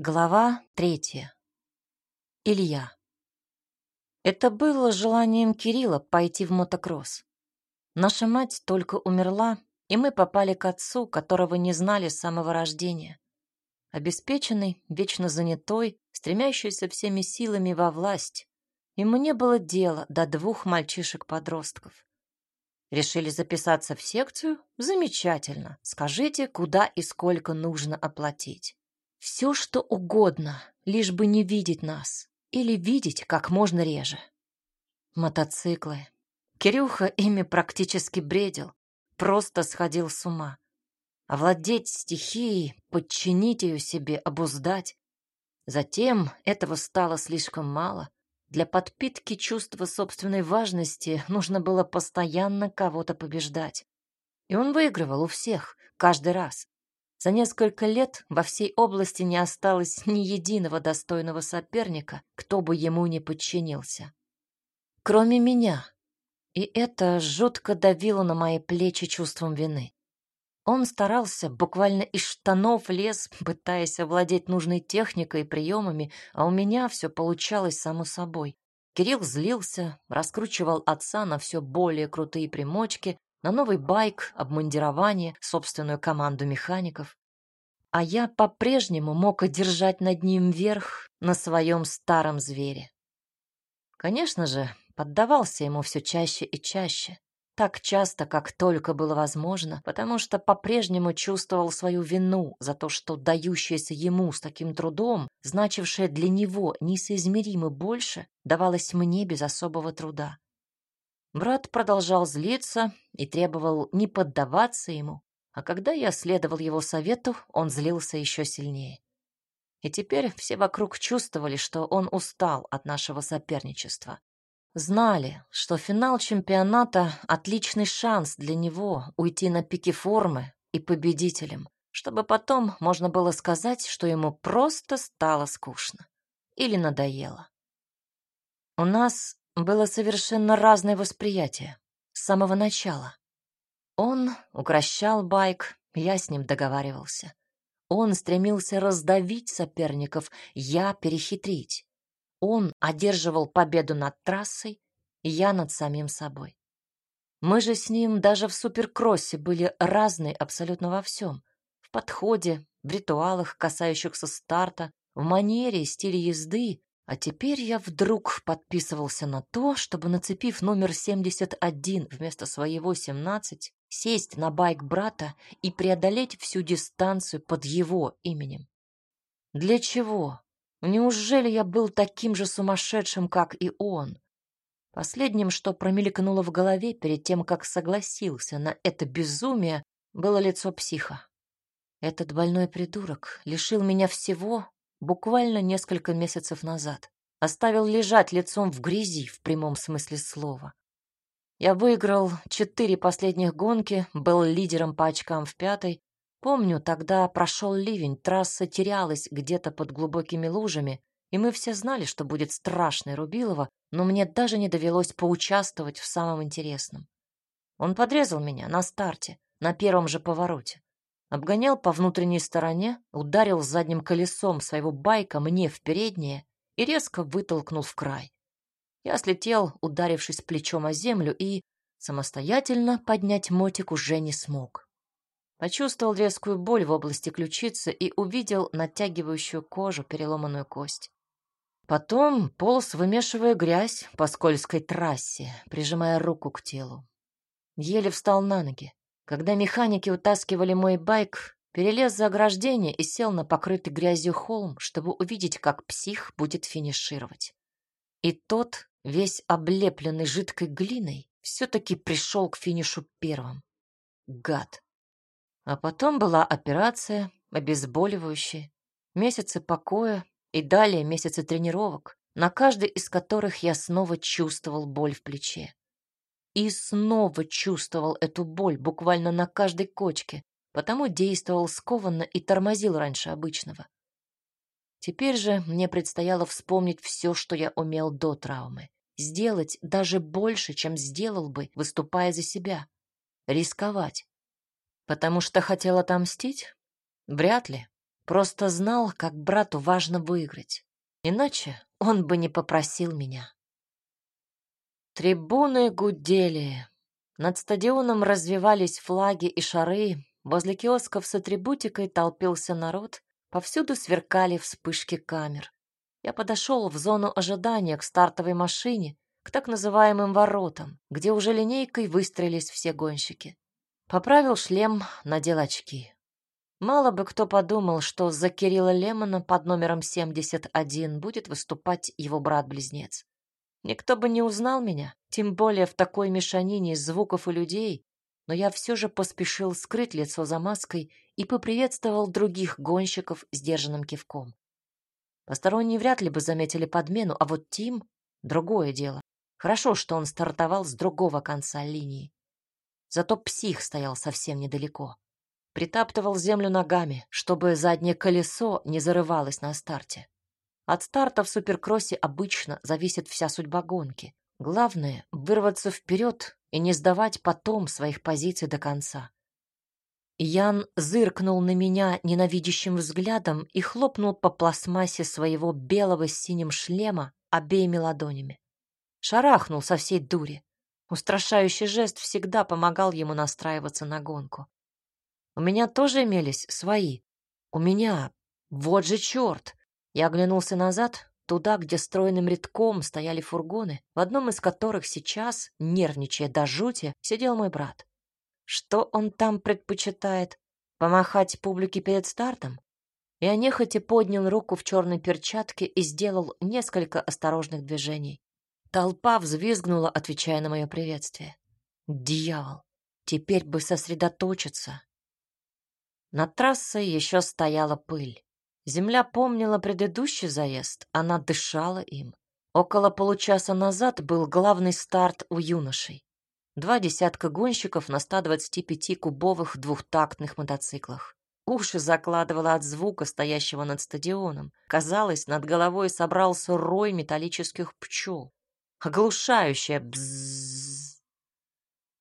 Глава третья. Илья. Это было желанием Кирилла пойти в мотокросс. Наша мать только умерла, и мы попали к отцу, которого не знали с самого рождения. Обеспеченный, вечно занятой, стремящийся всеми силами во власть. Ему не было дела до двух мальчишек-подростков. Решили записаться в секцию? Замечательно. Скажите, куда и сколько нужно оплатить. Все, что угодно, лишь бы не видеть нас. Или видеть как можно реже. Мотоциклы. Кирюха ими практически бредил. Просто сходил с ума. Овладеть стихией, подчинить ее себе, обуздать. Затем этого стало слишком мало. Для подпитки чувства собственной важности нужно было постоянно кого-то побеждать. И он выигрывал у всех, каждый раз. За несколько лет во всей области не осталось ни единого достойного соперника, кто бы ему не подчинился. Кроме меня. И это жутко давило на мои плечи чувством вины. Он старался, буквально из штанов лез, пытаясь овладеть нужной техникой и приемами, а у меня все получалось само собой. Кирилл злился, раскручивал отца на все более крутые примочки, на новый байк, обмундирование, собственную команду механиков. А я по-прежнему мог одержать над ним верх на своем старом звере. Конечно же, поддавался ему все чаще и чаще. Так часто, как только было возможно, потому что по-прежнему чувствовал свою вину за то, что дающееся ему с таким трудом, значившее для него несоизмеримо больше, давалось мне без особого труда. Брат продолжал злиться и требовал не поддаваться ему, а когда я следовал его совету, он злился еще сильнее. И теперь все вокруг чувствовали, что он устал от нашего соперничества. Знали, что финал чемпионата — отличный шанс для него уйти на пике формы и победителем, чтобы потом можно было сказать, что ему просто стало скучно или надоело. У нас было совершенно разное восприятие с самого начала. Он укращал байк, я с ним договаривался. Он стремился раздавить соперников, я перехитрить. Он одерживал победу над трассой, я над самим собой. Мы же с ним даже в суперкроссе были разные абсолютно во всем. В подходе, в ритуалах, касающихся старта, в манере и стиле езды, а теперь я вдруг подписывался на то, чтобы, нацепив номер 71 вместо своего 17, сесть на байк брата и преодолеть всю дистанцию под его именем. Для чего? Неужели я был таким же сумасшедшим, как и он? Последним, что промелькнуло в голове перед тем, как согласился на это безумие, было лицо психа. Этот больной придурок лишил меня всего, буквально несколько месяцев назад. Оставил лежать лицом в грязи в прямом смысле слова. Я выиграл четыре последних гонки, был лидером по очкам в пятой. Помню, тогда прошел ливень, трасса терялась где-то под глубокими лужами, и мы все знали, что будет страшное Рубилово, но мне даже не довелось поучаствовать в самом интересном. Он подрезал меня на старте, на первом же повороте. Обгонял по внутренней стороне, ударил задним колесом своего байка мне в переднее и резко вытолкнул в край. Я слетел, ударившись плечом о землю, и самостоятельно поднять мотик уже не смог. Почувствовал резкую боль в области ключицы и увидел натягивающую кожу переломанную кость. Потом полз, вымешивая грязь по скользкой трассе, прижимая руку к телу. Еле встал на ноги. Когда механики утаскивали мой байк, перелез за ограждение и сел на покрытый грязью холм, чтобы увидеть, как псих будет финишировать. И тот, весь облепленный жидкой глиной, все-таки пришел к финишу первым. Гад. А потом была операция, обезболивающая, месяцы покоя и далее месяцы тренировок, на каждой из которых я снова чувствовал боль в плече. И снова чувствовал эту боль буквально на каждой кочке, потому действовал скованно и тормозил раньше обычного. Теперь же мне предстояло вспомнить все, что я умел до травмы. Сделать даже больше, чем сделал бы, выступая за себя. Рисковать. Потому что хотел отомстить? Вряд ли. Просто знал, как брату важно выиграть. Иначе он бы не попросил меня. Трибуны гудели. Над стадионом развивались флаги и шары. Возле киосков с атрибутикой толпился народ. Повсюду сверкали вспышки камер. Я подошел в зону ожидания к стартовой машине, к так называемым воротам, где уже линейкой выстроились все гонщики. Поправил шлем, надел очки. Мало бы кто подумал, что за Кирилла Лемона под номером 71 будет выступать его брат-близнец. Никто бы не узнал меня, тем более в такой мешанине звуков и людей, но я все же поспешил скрыть лицо за маской и поприветствовал других гонщиков сдержанным кивком. Посторонние вряд ли бы заметили подмену, а вот Тим — другое дело. Хорошо, что он стартовал с другого конца линии. Зато псих стоял совсем недалеко. Притаптывал землю ногами, чтобы заднее колесо не зарывалось на старте. От старта в суперкроссе обычно зависит вся судьба гонки. Главное — вырваться вперед и не сдавать потом своих позиций до конца. Ян зыркнул на меня ненавидящим взглядом и хлопнул по пластмассе своего белого с синим шлема обеими ладонями. Шарахнул со всей дури. Устрашающий жест всегда помогал ему настраиваться на гонку. У меня тоже имелись свои. У меня. Вот же черт! Я оглянулся назад, туда, где стройным рядком стояли фургоны, в одном из которых сейчас, нервничая до жути, сидел мой брат. Что он там предпочитает? Помахать публике перед стартом? Я нехотя поднял руку в черной перчатке и сделал несколько осторожных движений. Толпа взвизгнула, отвечая на мое приветствие. Дьявол! Теперь бы сосредоточиться. На трассе еще стояла пыль. Земля помнила предыдущий заезд, она дышала им. Около получаса назад был главный старт у юношей. Два десятка гонщиков на 125-кубовых двухтактных мотоциклах. Уши закладывало от звука, стоящего над стадионом. Казалось, над головой собрался рой металлических пчел. Оглушающее бзззз.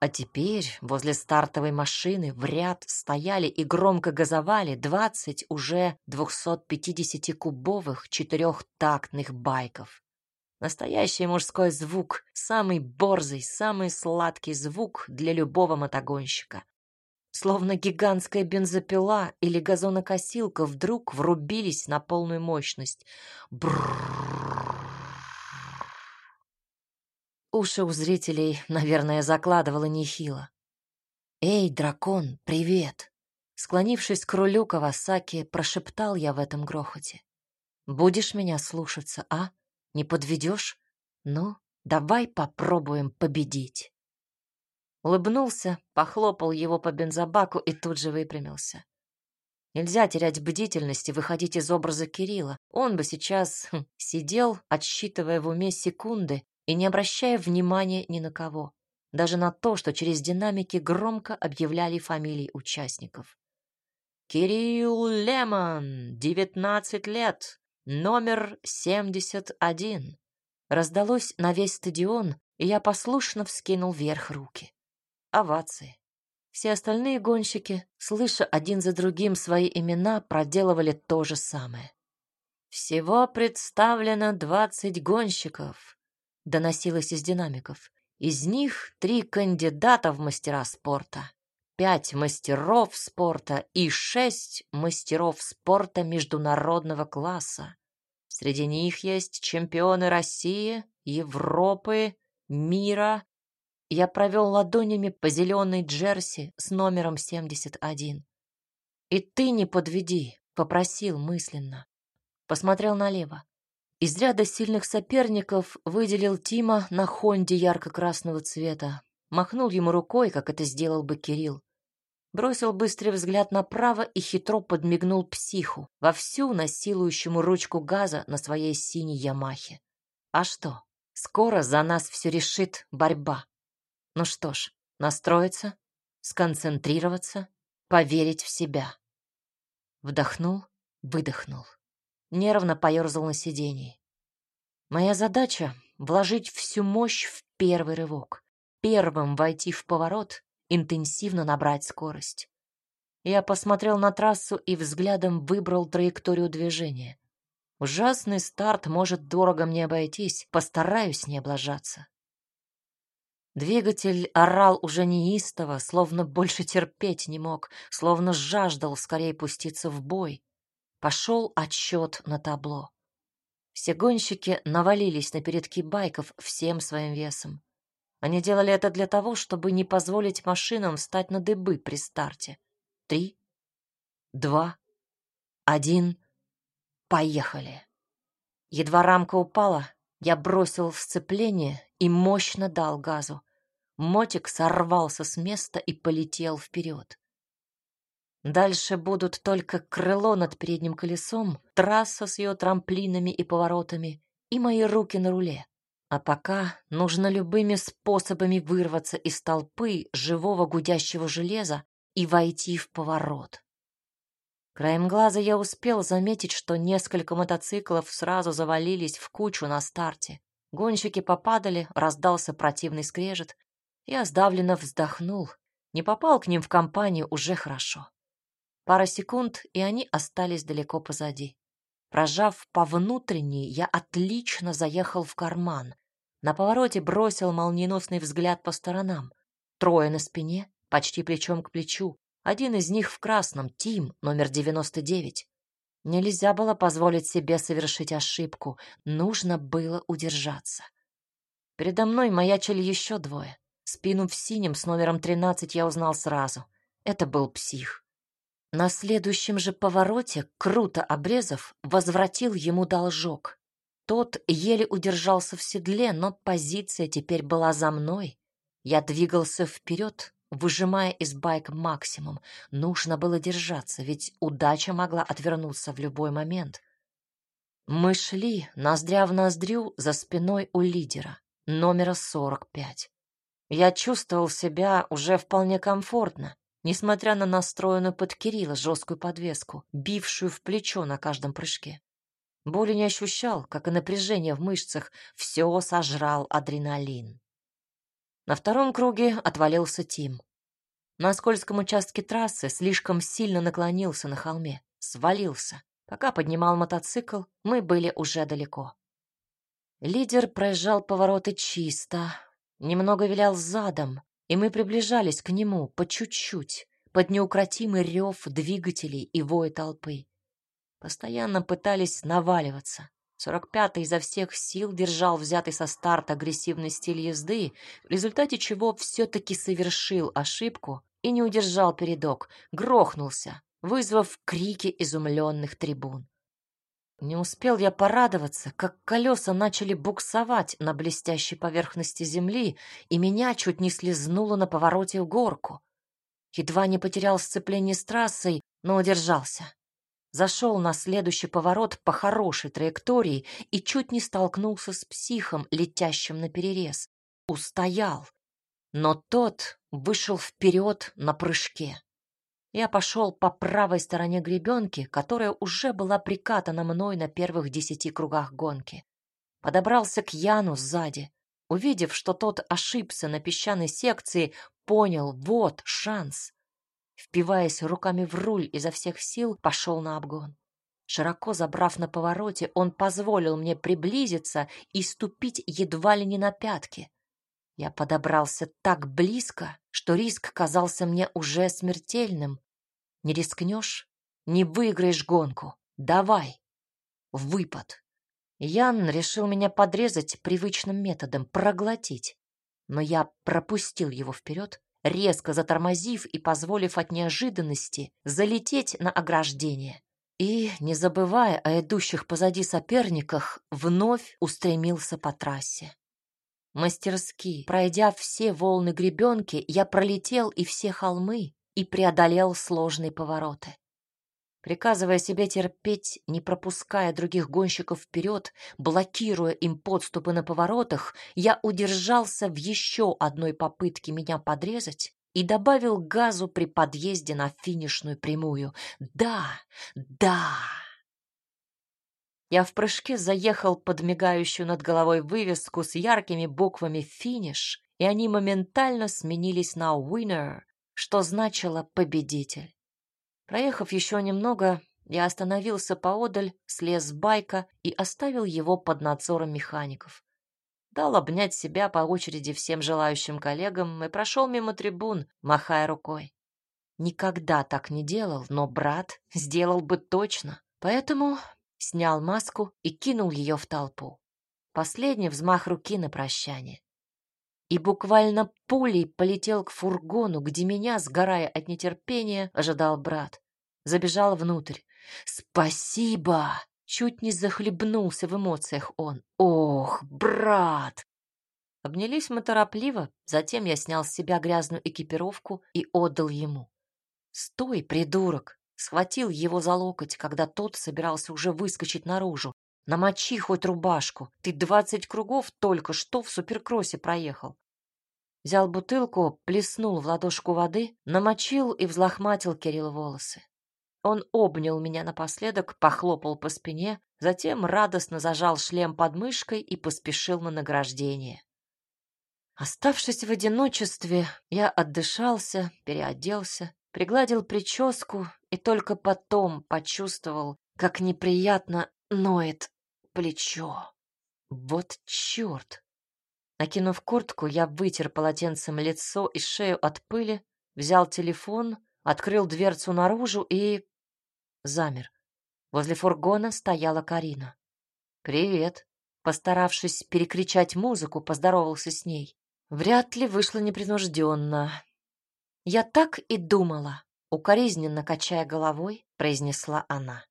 А теперь возле стартовой машины в ряд стояли и громко газовали двадцать уже 250-кубовых четырехтактных байков. Настоящий мужской звук, самый борзый, самый сладкий звук для любого мотогонщика. Словно гигантская бензопила или газонокосилка вдруг врубились на полную мощность. Брррррр. Уши у зрителей, наверное, закладывало нехило. «Эй, дракон, привет!» Склонившись к рулю Кавасаки, прошептал я в этом грохоте. «Будешь меня слушаться, а? Не подведешь? Ну, давай попробуем победить!» Улыбнулся, похлопал его по бензобаку и тут же выпрямился. Нельзя терять бдительность и выходить из образа Кирилла. Он бы сейчас хм, сидел, отсчитывая в уме секунды, и не обращая внимания ни на кого, даже на то, что через динамики громко объявляли фамилии участников. «Кирилл Лемон, 19 лет, номер 71». Раздалось на весь стадион, и я послушно вскинул вверх руки. Овации. Все остальные гонщики, слыша один за другим свои имена, проделывали то же самое. Всего представлено двадцать гонщиков доносилось из динамиков. Из них три кандидата в мастера спорта, пять мастеров спорта и шесть мастеров спорта международного класса. Среди них есть чемпионы России, Европы, мира. Я провел ладонями по зеленой джерси с номером 71. «И ты не подведи», — попросил мысленно. Посмотрел налево. Из ряда сильных соперников выделил Тима на Хонде ярко-красного цвета. Махнул ему рукой, как это сделал бы Кирилл. Бросил быстрый взгляд направо и хитро подмигнул психу, вовсю насилующему ручку газа на своей синей Ямахе. А что, скоро за нас все решит борьба. Ну что ж, настроиться, сконцентрироваться, поверить в себя. Вдохнул, выдохнул нервно поерзал на сиденье. Моя задача — вложить всю мощь в первый рывок, первым войти в поворот, интенсивно набрать скорость. Я посмотрел на трассу и взглядом выбрал траекторию движения. Ужасный старт может дорого мне обойтись, постараюсь не облажаться. Двигатель орал уже неистово, словно больше терпеть не мог, словно жаждал скорее пуститься в бой. Пошел отсчет на табло. Все гонщики навалились на передки байков всем своим весом. Они делали это для того, чтобы не позволить машинам встать на дыбы при старте. Три, два, один, поехали. Едва рамка упала, я бросил сцепление и мощно дал газу. Мотик сорвался с места и полетел вперед. Дальше будут только крыло над передним колесом, трасса с ее трамплинами и поворотами и мои руки на руле. А пока нужно любыми способами вырваться из толпы живого гудящего железа и войти в поворот. Краем глаза я успел заметить, что несколько мотоциклов сразу завалились в кучу на старте. Гонщики попадали, раздался противный скрежет. Я сдавленно вздохнул. Не попал к ним в компанию уже хорошо. Пара секунд, и они остались далеко позади. Прожав по внутренней, я отлично заехал в карман. На повороте бросил молниеносный взгляд по сторонам. Трое на спине, почти плечом к плечу. Один из них в красном, Тим, номер 99. Нельзя было позволить себе совершить ошибку. Нужно было удержаться. Передо мной маячили еще двое. Спину в синем с номером 13 я узнал сразу. Это был псих. На следующем же повороте, круто обрезав, возвратил ему должок. Тот еле удержался в седле, но позиция теперь была за мной. Я двигался вперед, выжимая из байка максимум. Нужно было держаться, ведь удача могла отвернуться в любой момент. Мы шли, ноздря в ноздрю, за спиной у лидера, номера 45. Я чувствовал себя уже вполне комфортно несмотря на настроенную под Кирилла жесткую подвеску, бившую в плечо на каждом прыжке. Боли не ощущал, как и напряжение в мышцах, все сожрал адреналин. На втором круге отвалился Тим. На скользком участке трассы слишком сильно наклонился на холме, свалился. Пока поднимал мотоцикл, мы были уже далеко. Лидер проезжал повороты чисто, немного вилял задом, и мы приближались к нему по чуть-чуть, под неукротимый рев двигателей и вой толпы. Постоянно пытались наваливаться. Сорок пятый изо всех сил держал взятый со старта агрессивный стиль езды, в результате чего все-таки совершил ошибку и не удержал передок, грохнулся, вызвав крики изумленных трибун. Не успел я порадоваться, как колеса начали буксовать на блестящей поверхности земли, и меня чуть не слезнуло на повороте в горку. Едва не потерял сцепление с трассой, но удержался. Зашел на следующий поворот по хорошей траектории и чуть не столкнулся с психом, летящим на перерез. Устоял, но тот вышел вперед на прыжке. Я пошел по правой стороне гребенки, которая уже была прикатана мной на первых десяти кругах гонки. Подобрался к Яну сзади. Увидев, что тот ошибся на песчаной секции, понял, вот шанс. Впиваясь руками в руль изо всех сил, пошел на обгон. Широко забрав на повороте, он позволил мне приблизиться и ступить едва ли не на пятки. Я подобрался так близко, что риск казался мне уже смертельным. Не рискнешь, не выиграешь гонку. Давай. Выпад. Ян решил меня подрезать привычным методом, проглотить. Но я пропустил его вперед, резко затормозив и позволив от неожиданности залететь на ограждение. И, не забывая о идущих позади соперниках, вновь устремился по трассе. Мастерски, пройдя все волны гребенки, я пролетел и все холмы и преодолел сложные повороты. Приказывая себе терпеть, не пропуская других гонщиков вперед, блокируя им подступы на поворотах, я удержался в еще одной попытке меня подрезать и добавил газу при подъезде на финишную прямую. Да, да! Я в прыжке заехал под мигающую над головой вывеску с яркими буквами «Финиш», и они моментально сменились на «Winner», что значило «победитель». Проехав еще немного, я остановился поодаль, слез с байка и оставил его под надзором механиков. Дал обнять себя по очереди всем желающим коллегам и прошел мимо трибун, махая рукой. Никогда так не делал, но брат сделал бы точно. Поэтому снял маску и кинул ее в толпу. Последний взмах руки на прощание. И буквально пулей полетел к фургону, где меня, сгорая от нетерпения, ожидал брат. Забежал внутрь. «Спасибо!» Чуть не захлебнулся в эмоциях он. «Ох, брат!» Обнялись мы торопливо, затем я снял с себя грязную экипировку и отдал ему. «Стой, придурок!» Схватил его за локоть, когда тот собирался уже выскочить наружу. «Намочи хоть рубашку. Ты двадцать кругов только что в суперкроссе проехал». Взял бутылку, плеснул в ладошку воды, намочил и взлохматил Кирилл волосы. Он обнял меня напоследок, похлопал по спине, затем радостно зажал шлем под мышкой и поспешил на награждение. Оставшись в одиночестве, я отдышался, переоделся, пригладил прическу и только потом почувствовал, как неприятно ноет плечо. Вот черт! Накинув куртку, я вытер полотенцем лицо и шею от пыли, взял телефон, открыл дверцу наружу и замер. Возле фургона стояла Карина. «Привет!» Постаравшись перекричать музыку, поздоровался с ней. Вряд ли вышло непринужденно. «Я так и думала», — укоризненно качая головой, произнесла она.